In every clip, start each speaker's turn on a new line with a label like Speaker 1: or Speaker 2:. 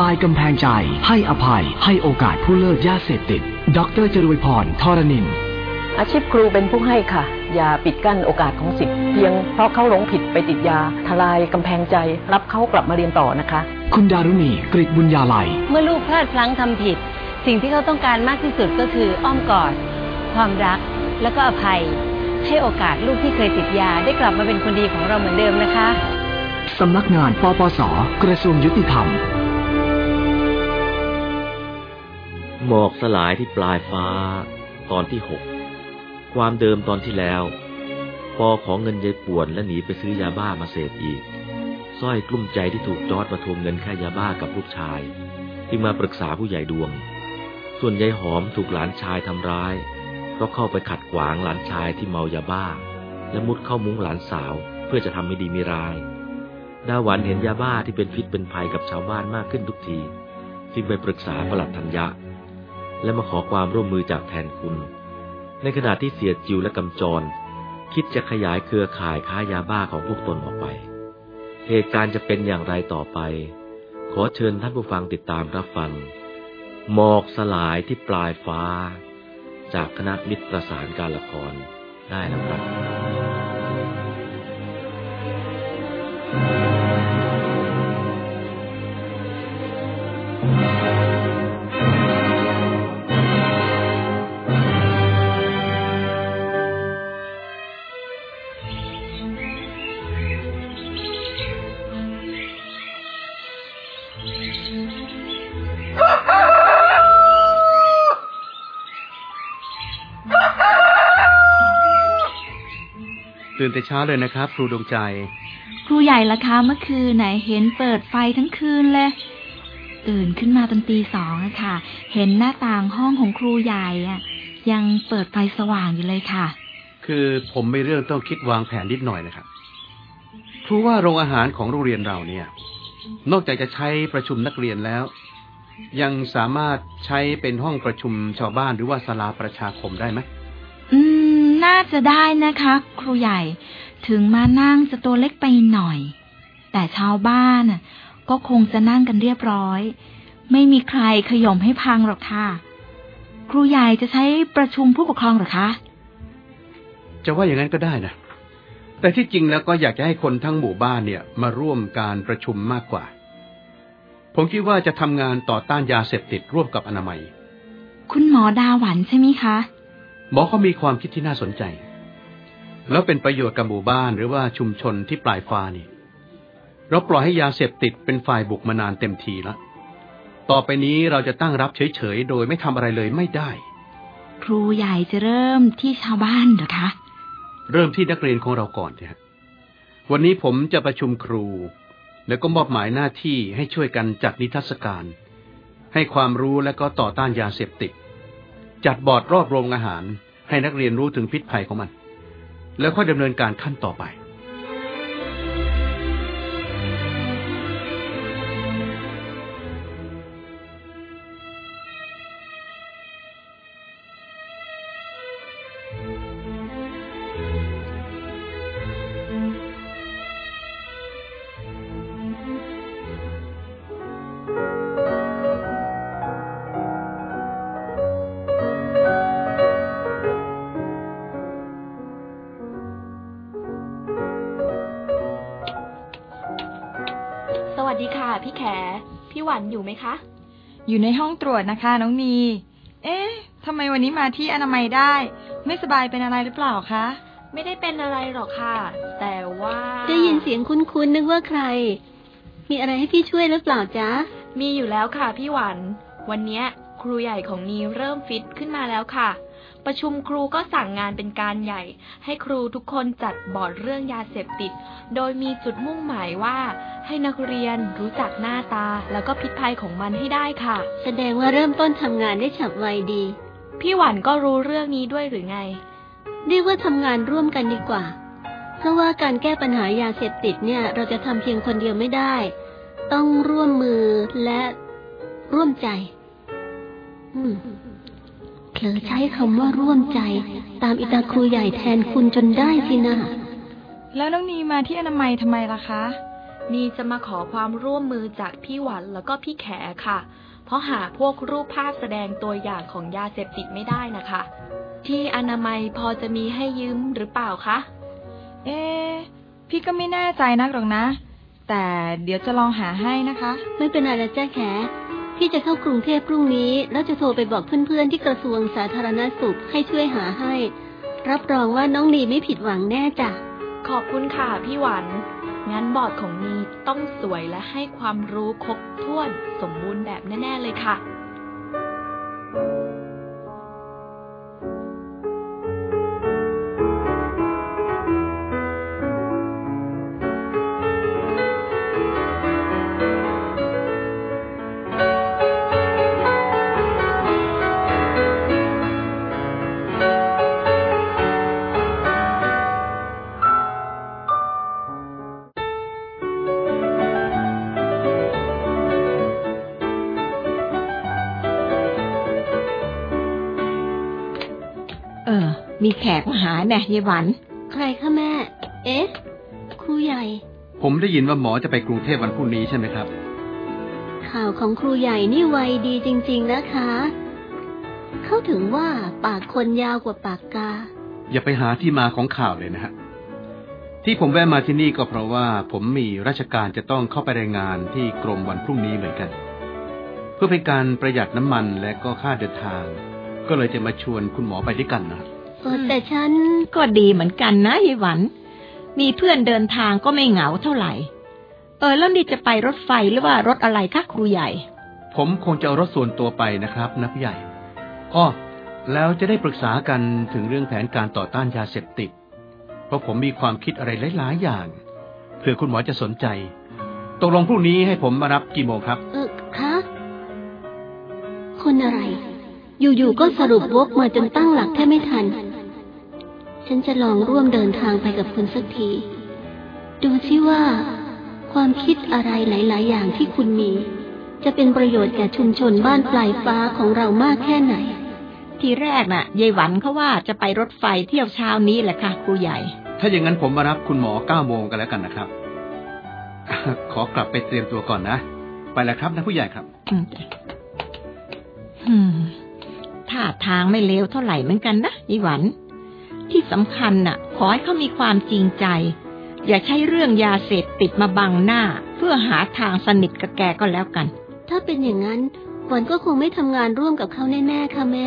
Speaker 1: ลายกำแพงใจ ให้อภัย ให้โอกาสผู้เลิกยาเสพติด ดรจรุยพรทรนิน
Speaker 2: อาชีพครูเป็นผู้ให้ค่ะ อย่าปิดกั้นโอกาสของสิทธิ์เพียงเพราะเขาหลงผิดไปติดยา ทลายกำแพงใจ รับเขากลับมาเรียนต่อนะคะ
Speaker 1: คุณดารุณีกริบุญญาลัย
Speaker 3: เมื่อลูกพลาดพลั้งทำผิด สิ่งที่เขาต้องการมากที่สุดก็คืออ้อมกอด ความรักแล้วก็อภัย ให้โอกาสลูกที่เคยติดยาได้กลับมาเป็นคนดีของเราเหมือนเดิมนะคะ
Speaker 1: สำนักงานปปส กระทรวงยุติธรรม
Speaker 4: หมอกสลายที่ปลายฟ้า ตอนที่หกความเดิมตอนที่แล้วปอของเงินยายป่วนและหนีไปซื้อยาบ้ามาเสพอีกสร้อยกลุ้มใจที่ถูกจอดมาทวงเงินค่ายาบ้ากับลูกชายที่มาปรึกษาผู้ใหญ่ดวง ส่วนยายหอมถูกหลานชายทำร้าย เพราะเข้าไปขัดขวางหลานชายที่เมายาบ้า และมุดเข้ามุ้งหลานสาวเพื่อจะทำไม่ดีไม่ร้าย ดาหวันเห็นยาบ้าที่เป็นพิษเป็นภัยกับชาวบ้านมากขึ้นทุกที จึงไปปรึกษาประหลัดธัญญะ และมาขอความร่วมมือจากแทนคุณ ในขณะที่เสียจิวและกำจร คิดจะขยายเครือข่ายค้ายาบ้าของพวกตนออกไป เหตุการณ์จะเป็นอย่างไรต่อไป ขอเชิญท่านผู้ฟังติดตามรับฟัง หมอกสลายที่ปลายฟ้า จากคณะมิตรประสานการละครได้แล้วครับ
Speaker 5: ตื่นแต่เช้าเลยนะครับ ครูดวงใจ
Speaker 6: ครูใหญ่ละคะเมื่อคืนไหนเห็นเปิดไฟทั้งคืนเลยตื่นขึ้นมาตอนตีสองอะค่ะ เห็นหน้าต่างห้องของครูใหญ่อะยังเปิดไฟสว่างอยู่เลยค่ะ
Speaker 5: คือผมมีเรื่องต้องคิดวางแผนนิดหน่อยนะครับครูว่าโรงอาหารของโรงเรียนเราเนี่ย นอกจากจะใช้ประชุมนักเรียนแล้ว ยังสามารถใช้เป็นห้องประชุมชาวบ้านหรือว่าศาลาประชาคมได้ไหม
Speaker 6: อืม น่าจะได้นะคะ ครูใหญ่ถึงมานั่งจะตัวเล็กไปหน่อย แต่ชาวบ้านน่ะก็คงจะนั่งกันเรียบร้อย ไม่มีใครขย่มให้พังหรอกค่ะ ครูใหญ่จะใช้ประชุมผู้ปกครองหรอคะ
Speaker 5: จะว่าอย่างนั้นก็ได้นะแต่ที่จริงแล้วก็อยากจะให้คนทั้งหมู่บ้านเนี่ย มาร่วมการประชุมมากกว่า ผมคิดว่าจะทำงานต่อต้านยาเสพติดร่วมกับอนามัย
Speaker 6: คุณหมอดาหวันใช่ไหมคะ
Speaker 5: หมอเขามีความคิดที่น่าสนใจ แล้วเป็นประโยชน์กับหมู่บ้านหรือว่าชุมชนที่ปลายฟ้านี่ เราปล่อยให้ยาเสพติดเป็นฝ่ายบุกมานานเต็มทีแล้วต่อไปนี้เราจะตั้งรับเฉยๆ โดยไม่ทำอะไรเลยไม่ได้
Speaker 6: ครูใหญ่จะเริ่มที่ชาวบ้านเหรอคะ
Speaker 5: เริ่มที่นักเรียนของเราก่อนเถอะวันนี้ผมจะประชุมครู แล้วก็มอบหมายหน้าที่ให้ช่วยกันจัดนิทรรศการ ให้ความรู้และก็ต่อต้านยาเสพติด จัดบอร์ดรอบโรงอาหาร ให้นักเรียนรู้ถึงพิษภัยของมัน แล้วค่อยดำเนินการขั้นต่อไป
Speaker 7: พี่หวันอยู่ไหมคะ
Speaker 8: อยู่ในห้องตรวจนะคะน้องนี เอ๊ะทำไมวันนี้มาที่อนามัยได้ ไม่สบายเป็นอะไรหรือเปล่าคะ
Speaker 7: ไม่ได้เป็นอะไรหรอกค่ะ แต่ว่า
Speaker 3: ได้ยินเสียงคุ้นๆนึกว่าใคร มีอะไรให้พี่ช่วยหรือเปล่าจ๊ะ
Speaker 7: มีอยู่แล้วค่ะพี่หวัน วันเนี้ยครูใหญ่ของนีเริ่มฟิตขึ้นมาแล้วค่ะ ประชุมครูก็สั่งงานเป็นการใหญ่ ให้ครูทุกคนจัดบอร์ดเรื่องยาเสพติด โดยมีจุดมุ่งหมายว่า ให้นักเรียนรู้จักหน้าตา แล้วก็พิษภัยของมันให้ได้ค่ะ
Speaker 3: แสดงว่าเริ่มต้นทำงานได้ฉับไวดี
Speaker 7: พี่หวันก็รู้เรื่องนี้ด้วยหรือไง
Speaker 3: เรียกว่าทำงานร่วมกันดีกว่า เพราะว่าการแก้ปัญหายาเสพติดเนี่ย เราจะทำเพียงคนเดียวไม่ได้ ต้องร่วมมือและร่วมใจ อืม เผลอใช้คำว่าร่วมใจ ตามอิตาครูใหญ่แทนคุณจนได้สินะ
Speaker 8: แล้วน้องนีมาที่อนามัยทำไมล่ะคะ
Speaker 7: นีจะมาขอความร่วมมือจากพี่หวันแล้วก็พี่แขค่ะ เพราะหาพวกรูปภาพแสดงตัวอย่างของยาเสพติดไม่ได้นะคะ ที่อนามัยพอจะมีให้ยืมหรือเปล่าคะ
Speaker 8: เอ๊ะพี่ก็ไม่แน่ใจนักหรอกนะ แต่เดี๋ยวจะลองหาให้นะคะ
Speaker 3: ไม่เป็นไรละจ้าแข พี่จะเข้ากรุงเทพพรุ่งนี้ แล้วจะโทรไปบอกเพื่อนๆที่กระทรวงสาธารณสุขให้ช่วยหาให้ รับรองว่าน้องนีไม่ผิดหวังแน่จ้ะ
Speaker 7: ขอบคุณค่ะพี่หวันงั้นบอร์ดของนีต้องสวยและให้ความรู้ครบถ้วนสมบูรณ์แบบแน่ ๆ เลยค่ะ
Speaker 9: มีแขกมาหาแน่ยายหวัน
Speaker 3: ใครคะแม่ เอ๊ะ ครูใหญ่
Speaker 5: ผมได้ยินว่าหมอจะไปกรุงเทพวันพรุ่งนี้ใช่ไหมครับ
Speaker 3: ข่าวของครูใหญ่นี่ไวดีจริง ๆนะคะ เขาถึงว่าปากคนยาวกว่าปากกา
Speaker 5: อย่าไปหาที่มาของข่าวเลยนะฮะ ที่ผมแวะมาที่นี่ก็เพราะว่าผมมีราชการจะต้องเข้าไปรายงานที่กรมวันพรุ่งนี้เหมือนกัน เพื่อเป็นการประหยัดน้ำมันและก็ค่าเดินทาง ก็เลยจะมาชวนคุณหมอไปด้วยกันนะ
Speaker 3: เออ แต่ฉัน
Speaker 9: ก็ดีเหมือนกันนะยายหวัน มีเพื่อนเดินทางก็ไม่เหงาเท่าไหร่ เออแล้วนี่จะไปรถไฟหรือว่ารถอะไรคะครูใหญ่
Speaker 5: ผมคงจะเอารถส่วนตัวไปนะครับนักใหญ่อ้อแล้วจะได้ปรึกษากันถึงเรื่องแผนการต่อต้านยาเสพติด เพราะผมมีความคิดอะไรหลาย ๆ อย่าง เผื่อคุณหมอจะสนใจ ตกลงพรุ่งนี้ให้ผมมารับกี่โมงครับ
Speaker 3: เออคะคนอะไร อยู่ ๆ ก็สรุปวกมาจนตั้งหลักแทบไม่ทัน ฉันจะลองร่วมเดินทางไปกับคุณสักที ดูซิว่า ความคิดอะไรหลาย ๆ อย่างที่คุณมี จะเป็นประโยชน์แก่ชุมชนบ้านปลายฟ้าของเรามากแค่ไหน
Speaker 9: ทีแรกน่ะยายหวันเขาว่าจะไปรถไฟเที่ยวเช้านี้แหละค่ะครูใหญ่
Speaker 5: ถ้าอย่างนั้นผมมารับคุณหมอเก้าโมงกันแล้วกันนะครับ ขอกลับไปเตรียมตัวก่อนนะ ไปแล้วครับนะผู้ใหญ่ครับ
Speaker 9: อืมจ้ะอืมท่าทางไม่เลวเท่าไหร่เหมือนกันนะยายหวัน ที่สำคัญน่ะ ขอให้เขามีความจริงใจ อย่าใช้เรื่องยาเสพติดมาบังหน้า เพื่อหาทางสนิทกับแกก็แล้วกัน
Speaker 3: ถ้าเป็นอย่างนั้นขวันก็คงไม่ทำงานร่วมกับเขาแน่ๆค่ะแม่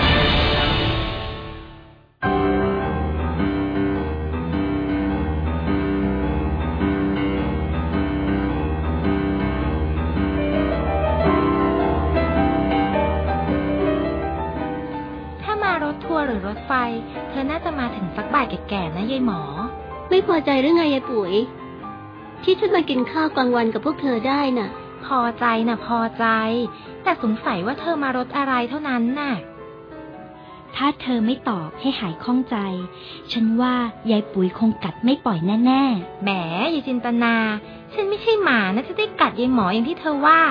Speaker 10: ไม่
Speaker 3: พอใจหรือไงยายปุ๋ย ที่ฉันมากินข้าวกลางวันกับพวกเธอได้น่ะ
Speaker 10: พอใจนะพอใจ แต่สงสัยว่าเธอมารถอะไรเท่านั้นน่ะ
Speaker 11: ถ้าเธอไม่ตอบให้หายข้องใจ ฉันว่ายายปุ๋ยคงกัดไม่ปล่อยแน่
Speaker 10: แหมยายจินตนา ฉันไม่ใช่หมานะจะได้กัดยายหมออย่างที่เธอว่า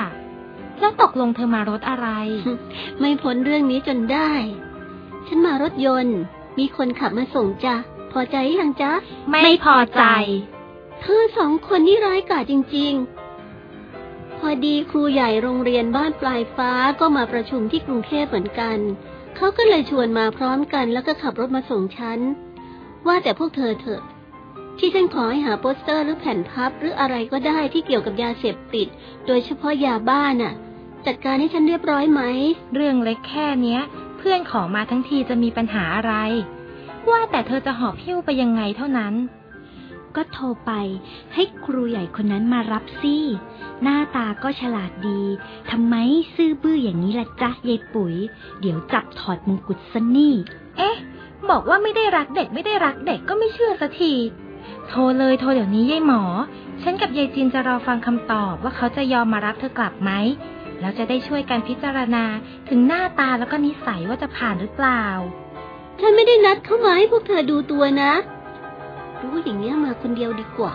Speaker 10: แล้วตกลงเธอมารถอะไร
Speaker 3: ๆไม่พ้นเรื่องนี้จนได้ ฉันมารถยนต์ มีคนขับมาส่งจ้ะ พอใจหรือยังจ๊ะ
Speaker 10: ไม่พอใจ
Speaker 3: เธอสองคนนี่ร้ายกาจจริง ๆ พอดีครูใหญ่โรงเรียนบ้านปลายฟ้าก็มาประชุมที่กรุงเทพเหมือนกัน เขาก็เลยชวนมาพร้อมกันแล้วก็ขับรถมาส่งฉัน ว่าแต่พวกเธอเถอะที่ฉันขอให้หาโปสเตอร์หรือแผ่นพับหรืออะไรก็ได้ที่เกี่ยวกับยาเสพติด โดยเฉพาะยาบ้าน่ะ จัดการให้ฉันเรียบร้อยไหม
Speaker 10: เรื่องเล็กแค่เนี้ย เพื่อนขอมาทั้งทีจะมีปัญหาอะไร ว่าแต่เธอจะหอบหิ้วไปยังไงเท่านั้น
Speaker 11: ก็โทรไปให้ครูใหญ่คนนั้นมารับสิหน้าตาก็ฉลาดดีทำไมซื่อบื้ออย่างนี้ล่ะจ๊ะยายปุ๋ย เดี๋ยวจับถอดมงกุฎซะนี่
Speaker 10: เอ๊ะ บอกว่าไม่ได้รักเด็กไม่ได้รักเด็กก็ไม่เชื่อสักทีโทรเลยโทรเดี๋ยวนี้ยายหมอ ฉันกับยายจินจะรอฟังคำตอบว่าเขาจะยอมมารับเธอกลับไหมแล้วจะได้ช่วยกันพิจารณาถึงหน้าตาแล้วก็นิสัยว่าจะผ่านหรือเปล่า
Speaker 3: ฉันไม่ได้นัดเข้ามาให้พวกเธอดูตัวนะ รู้อย่างเนี้ยมาคนเดียวดีกว่า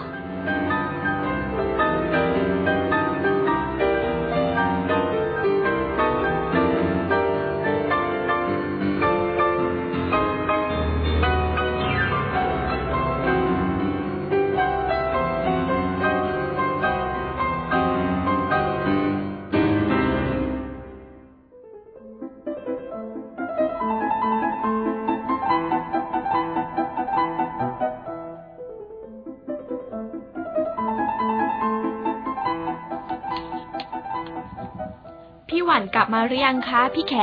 Speaker 7: หวันกลับมาหรือยังคะพี่แข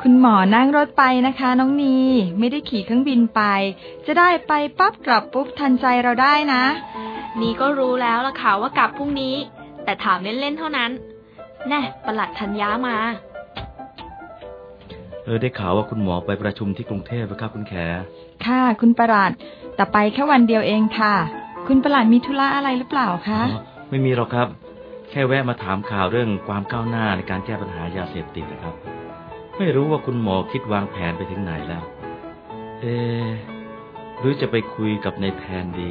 Speaker 8: คุณหมอนั่งรถไปนะคะ น้องนีไม่ได้ขี่เครื่องบินไป จะได้ไปปั๊บกลับปุ๊บทันใจเราได้นะ
Speaker 7: นี่ก็รู้แล้วล่ะค่ะว่ากลับพรุ่งนี้ แต่ถามเล่นๆเท่านั้น แน่ประหลัดธัญญามา
Speaker 4: เออได้ข่าวว่าคุณหมอไปประชุมที่กรุงเทพนะครับคุณแข
Speaker 8: ค่ะ คุณประหลัดแต่ไปแค่วันเดียวเองค่ะ คุณประหลัดมีธุระอะไรหรือเปล่าคะ
Speaker 4: อ๋อไม่มีหรอกครับ แค่แวะมาถามข่าวเรื่องความก้าวหน้าในการแก้ปัญหายาเสพติดนะครับ ไม่รู้ว่าคุณหมอคิดวางแผนไปถึงไหนแล้ว เอะหรือจะไปคุยกับนายแทนดี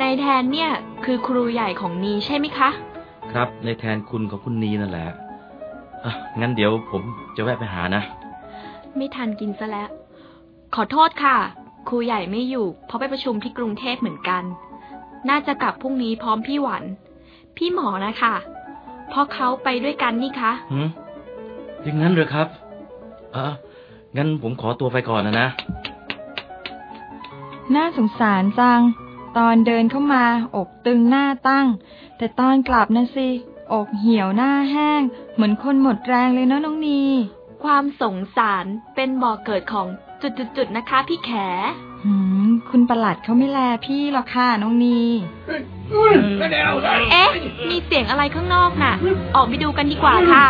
Speaker 7: นายแทนเนี่ยคือครูใหญ่ของนีใช่ไหมคะ
Speaker 4: ครับในแทนคุณของคุณนีนั่นแหละอะงั้นเดี๋ยวผมจะแวะไปหานะ
Speaker 7: ไม่ทันกินซะแล้ว ขอโทษค่ะ ครูใหญ่ไม่อยู่ เพราะไปประชุมที่กรุงเทพเหมือนกัน น่าจะกลับพรุ่งนี้พร้อมพี่หวัน พี่หมอนะคะเพราะเขาไปด้วยกันนี่คะ
Speaker 4: หืมอย่างนั้นเหรอครับอะงั้นผมขอตัวไปก่อนนะนะ
Speaker 8: น่าสงสารจัง ตอนเดินเข้ามา อกตึงหน้าตั้ง แต่ตอนกลับนะสิ อกเหี่ยวหน้าแห้ง เหมือนคนหมดแรงเลยเนาะน้องนี
Speaker 7: ความสงสารเป็นบ่อเกิดของจุดๆๆนะคะ พี่แข
Speaker 8: หืม คุณประหลัดเขาไม่แลพี่หรอกค่ะน้องนี
Speaker 7: เอ๊ะ มีเสียงอะไรข้างนอกน่ะ ออกไปดูกันดีกว่าค่ะ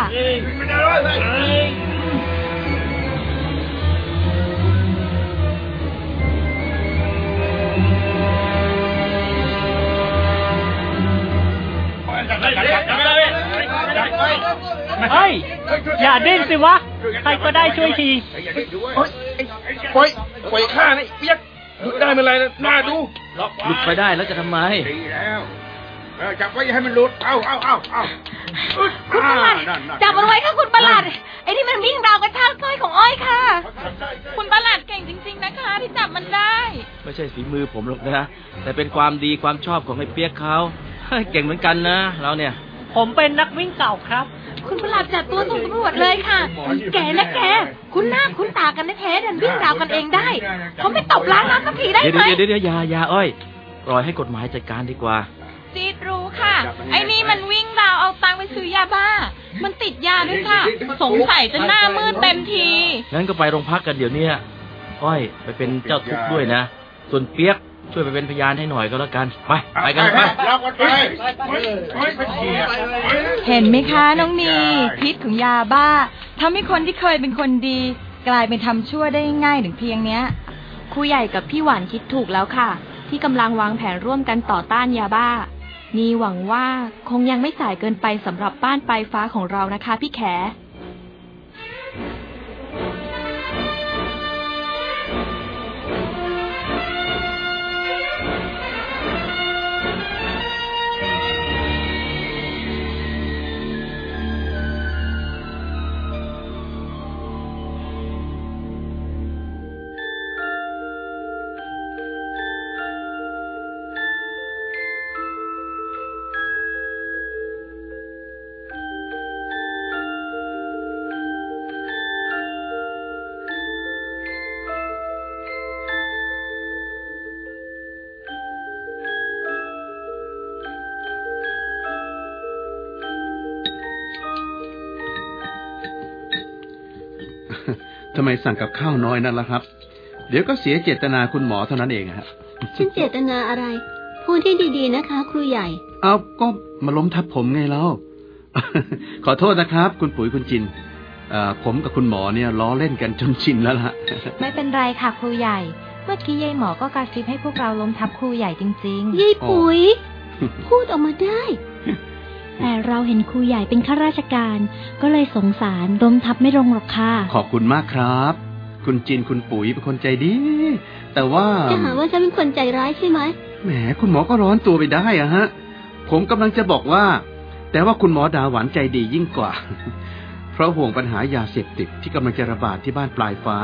Speaker 12: เฮ้ย อย่าดิ้นสิวะ ใครก็ได้ช่วยที
Speaker 13: ปล่อยปล่อยข้านะเปียกหยุด ได้เมื่อไรนะน่าดู
Speaker 4: หลุดไปได้แล้วจะทำไม
Speaker 13: ดีแล้วเออจับไว้อย่าให้มันหลุด เอาเอาเอาเอา
Speaker 6: คุณประหลัด
Speaker 13: อ่านั่นนั่น
Speaker 6: จับมันไว้ค่ะคุณประหลัด ไอ้ที่มันวิ่งราวกระชากสร้อยของอ้อยค่ะ คุณประหลัดเก่งจริง ๆ นะคะ ที่จับมันได้
Speaker 4: ไม่ใช่ฝีมือผมหรอกนะ แต่เป็นความดีความชอบของไอ้เปียกเขา เก่งเหมือนกันนะ เราเนี่ย
Speaker 12: ผมเป็นนักวิ่งเก่าครับ
Speaker 6: คุณประหลัดจับตัวส่งตำรวจเลยค่ะ แกนะแก คุณหน้าคุณตากันแท้ๆดันวิ่งราวกันเองได้เขาไม่ตบล้างน้ำสักทีได้
Speaker 4: เดี๋ยว
Speaker 6: ไหม
Speaker 4: เดี๋ยวเดี๋ยวอยาอยาอ้อยปล่อยให้กฎหมายจัดการดีกว่า
Speaker 6: จีดรู้ค่ะ ไอ้นี่มันวิ่งราวเอาตังค์ไปซื้อยาบ้า มันติดยาด้วยค่ะ สงสัยจะหน้ามืดเต็มที
Speaker 4: งั้นก็ไปโรงพักกันเดี๋ยวเนี้ยอ้อย ไปเป็นเจ้าทุกข์ด้วยนะ ส่วนเปียก ช่วยไปเป็นพยานให้หน่อยก็แล้วกัน ไป ไปกันไป
Speaker 13: เรากันไปเฮ้ยเฮ้ยไปเขี่ย
Speaker 8: เห็นไหมคะน้องนีพิษของยาบ้าทำให้คนที่เคยเป็นคนดี กลายเป็นทำชั่วได้ง่ายถึงเพียงเนี้ย
Speaker 7: ครูใหญ่กับพี่หวานคิดถูกแล้วค่ะ ที่กำลังวางแผนร่วมกันต่อต้านยาบ้า นี่หวังว่าคงยังไม่สายเกินไปสำหรับบ้านปลายฟ้าของเรานะคะ พี่แข
Speaker 5: ทำไมสั่งกับข้าวน้อยนั่นล่ะครับ เดี๋ยวก็เสียเจตนาคุณหมอเท่านั้นเองฮะ
Speaker 3: ฉันเจตนาอะไร พูดที่ดีๆนะคะ ครูใหญ่
Speaker 5: เอาก็มาล้มทับผมไงเล่าขอโทษนะครับ คุณปุ๋ยคุณจินเอ่อผมกับคุณหมอเนี่ยล้อเล่นกันจนชินแล้วล่ะ
Speaker 10: ไม่เป็นไรค่ะครูใหญ่ เมื่อกี้ยายหมอก็กระซิบให้พวกเราล้มทับครูใหญ่จริงๆ
Speaker 3: ยายปุ๋ย พูดออกมาได้ แต่เราเห็นครูใหญ่เป็นข้าราชการ ก็เลยสงสารล้มทับไม่ลงหรอกค่ะ
Speaker 5: ขอบคุณมากครับ คุณจินคุณปุ๋ยเป็นคนใจดี แต่ว่า
Speaker 3: จะหาว่าฉันเป็นคนใจร้ายใช่ไหม
Speaker 5: แหม คุณหมอก็ร้อนตัวไปได้อะฮะ ผมกำลังจะบอกว่า แต่ว่าคุณหมอดาหวานใจดียิ่งกว่า เพราะห่วงปัญหายาเสพติดที่กำลังจะระบาดที่บ้านปลายฟ้า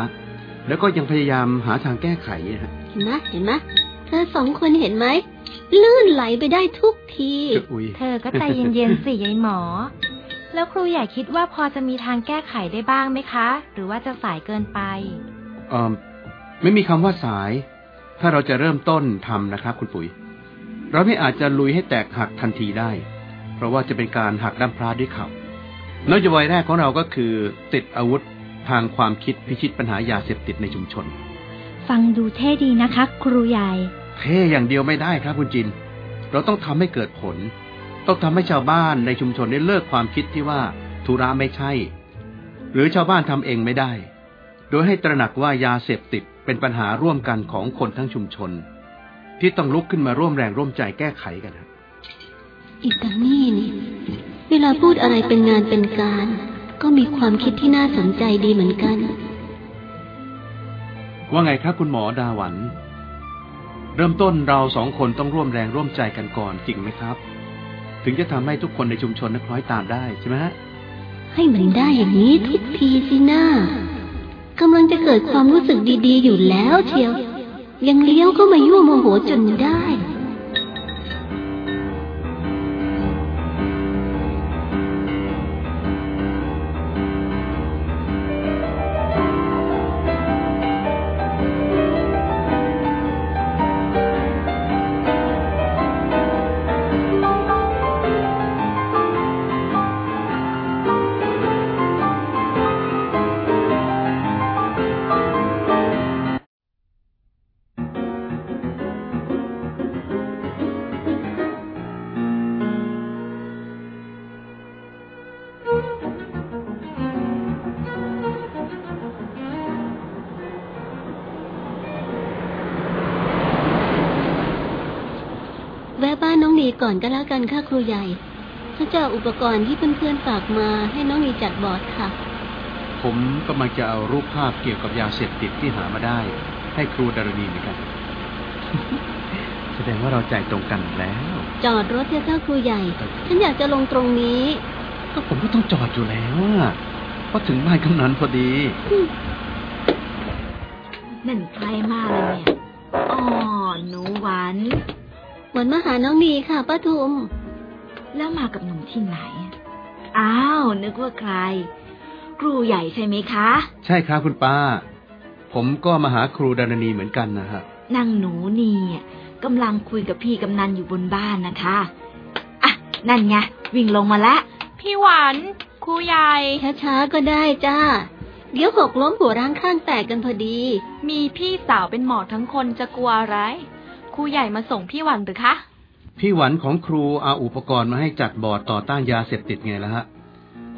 Speaker 5: แล้วก็ยังพยายามหาทางแก้ไขนะฮะ
Speaker 3: เห็นไหมเห็นไหมเธอสองคนเห็นไหม ลื่นไหลไปได้ทุกที
Speaker 5: จะอุ้ย
Speaker 10: เธอก็ใจเย็นๆสิยายหมอ แล้วครูใหญ่คิดว่าพอจะมีทางแก้ไขได้บ้างไหมคะ หรือว่าจะสายเกินไป
Speaker 5: เออไม่มีคำว่าสาย ถ้าเราจะเริ่มต้นทำนะครับ คุณปุ๋ย เราไม่อาจจะลุยให้แตกหักทันทีได้ เพราะว่าจะเป็นการหักด้ามพระด้วยเข่านโยบายแรกของเราก็คือ ติดอาวุธทางความคิดพิชิตปัญหายาเสพติดในชุมชน
Speaker 3: ฟังดูเท่ดีนะคะ ครูใหญ่
Speaker 5: เท่อย่างเดียวไม่ได้ครับคุณจิน เราต้องทำให้เกิดผล ต้องทำให้ชาวบ้านในชุมชนได้เลิกความคิดที่ว่าธุระไม่ใช่ หรือชาวบ้านทำเองไม่ได้ โดยให้ตระหนักว่ายาเสพติดเป็นปัญหาร่วมกันของคนทั้งชุมชน ที่ต้องลุกขึ้นมาร่วมแรงร่วมใจแก้ไขกันครับ
Speaker 3: อิตานี่นี่ เวลาพูดอะไรเป็นงานเป็นการ ก็มีความคิดที่น่าสนใจดีเหมือนกัน
Speaker 5: ว่าไงครับคุณหมอดาหวัน เริ่มต้นเราสองคนต้องร่วมแรงร่วมใจกันก่อนจริงไหมครับ ถึงจะทำให้ทุกคนในชุมชนนั้นคล้อยตามได้ใช่ไหมฮะ
Speaker 3: ให้มันได้อย่างนี้ทุกทีสิหน้ากำลังจะเกิดความรู้สึกดีๆ อยู่แล้วเชียว ยังเลี้ยวก็มายั่วโมโหจนได้ ก่อนก็แล้วกันค่ะครูใหญ่ถ้าจะเอาอุปกรณ์ที่เพื่อนๆฝากมาให้น้องนีจัดบอร์ดค่ะ
Speaker 5: ผมกำลังจะเอารูปภาพเกี่ยวกับยาเสพติดที่หามาได้ ให้ครูดารณีเหมือนกัน แสดงว่าเราใจตรงกันแล้ว
Speaker 3: จอดรถเถอะเจ้าครูใหญ่ ฉันอยากจะลงตรงนี้
Speaker 5: ก็ผมก็ต้องจอดอยู่แล้วอะเพราะถึงบ้านกำนันพอดี
Speaker 6: นั่นใครมาแล้วเนี่ยอ๋อหนูหวาน
Speaker 3: เหมือนมาหาน้องนีค่ะป้าทุม
Speaker 6: แล้วมากับหนุ่มที่ไหน อ้าว นึกว่าใคร ครูใหญ่ใช่ไหมคะ
Speaker 5: ใช่ครับคุณป้า ผมก็มาหาครูดานณีเหมือนกันนะฮะ
Speaker 6: นางหนูนี่กำลังคุยกับพี่กำนันอยู่บนบ้านนะคะอะนั่นไงวิ่งลงมาแล้ว
Speaker 7: พี่หวานครูใหญ่
Speaker 3: ช้าๆก็ได้จ้าเดี๋ยวหกล้มหัวร้างข้างแตกกันพอดี
Speaker 7: มีพี่สาวเป็นหมอทั้งคนจะกลัวอะไร ครูใหญ่มาส่งพี่หวันหรือคะ
Speaker 5: พี่หวันของครูเอาอุปกรณ์มาให้จัดบอร์ดต่อต้านยาเสพติดไงล่ะฮะ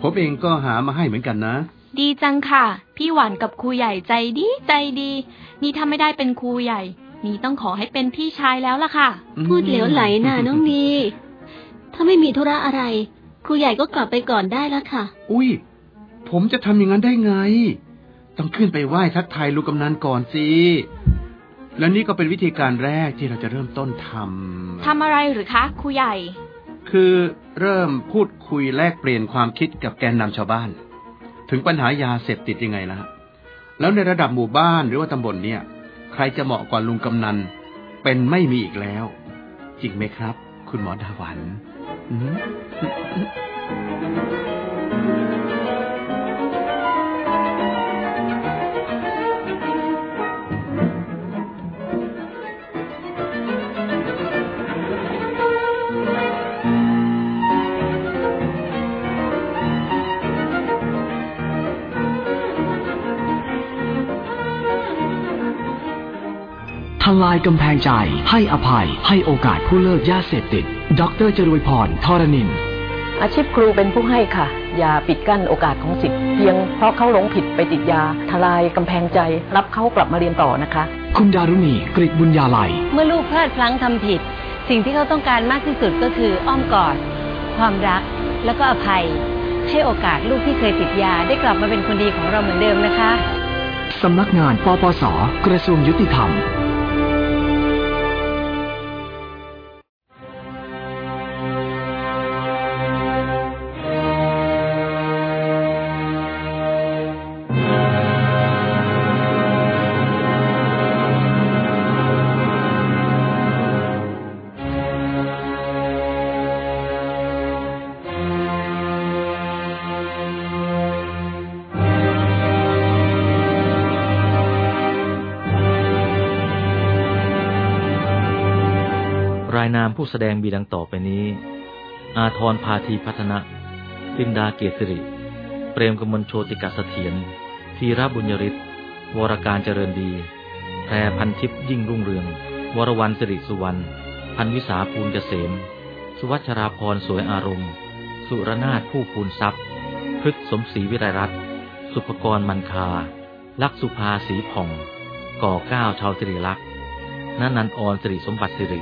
Speaker 5: ผมเองก็หามาให้เหมือนกันนะ
Speaker 7: ดีจังค่ะ พี่หวานกับครูใหญ่ใจดีใจดี นี่ถ้าไม่ได้เป็นครูใหญ่ นี่ต้องขอให้เป็นพี่ชายแล้วล่ะค่ะ
Speaker 3: พูดเหลวไหลน่ะน้องนีถ้าไม่มีธุระอะไร ครูใหญ่ก็กลับไปก่อนได้แล้วค่ะ
Speaker 5: อุ้ยผมจะทำอย่างนั้นได้ไง ต้องขึ้นไปไหว้ทักทายลูกกำนันก่อนสิ และนี่ก็เป็นวิธีการแรกที่เราจะเริ่มต้นทำ
Speaker 7: ทำอะไรหรือคะครูใหญ่
Speaker 5: คือเริ่มพูดคุยแลกเปลี่ยนความคิดกับแกนนำชาวบ้าน ถึงปัญหายาเสพติดยังไงนะฮะแล้วในระดับหมู่บ้านหรือว่าตำบลเนี่ย ใครจะเหมาะกว่าลุงกำนัน เป็นไม่มีอีกแล้ว จริงไหมครับ คุณหมอดาหวันอื
Speaker 1: ลายกำแพงใจ ให้อภัย ให้โอกาสผู้เลิกยาเสพติด ดรจรวยพรทรนิน
Speaker 2: อาชีพครูเป็นผู้ให้ค่ะ อย่าปิดกั้นโอกาสของสิทธิ์เพียงเพราะเขาหลงผิดไปติดยา ทลายกำแพงใจ รับเขากลับมาเรียนต่อนะคะ
Speaker 1: คุณดารุณีกริบุญญาลัย
Speaker 14: เมื่อลูกพลาดพลั้งทำผิด สิ่งที่เขาต้องการมากที่สุดก็คืออ้อมกอด ความรักแล้วก็อภัย ให้โอกาสลูกที่เคยติดยาได้กลับมาเป็นคนดีของเราเหมือนเดิมนะคะ
Speaker 1: สำนักงานปปส กระทรวงยุติธรรมา
Speaker 4: ยนามผู้แสดงมีดังต่อไปนี้ อาทรพาธีพัฒนะ ลินดาเกษริ เปรมกมลโชติกาสเถียรธีระบุญยริศวรการเจริญดี แพรพันทิพย์ยิ่งรุ่งเรือง วรวันสิริสุวรรณ พันวิสาภูลเกษม สุวัชราพรสวยอารมณ์ สุรนาถผู้ภูนทรัพย์ พฤกสมศรีวิไรรัตสุภกรมันคา ลักษุภาสีผ่อง ก่อเก้าชาวสิริลักษณ์นันนันออนสิริสมบัติสิริ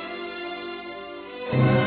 Speaker 4: Thank you.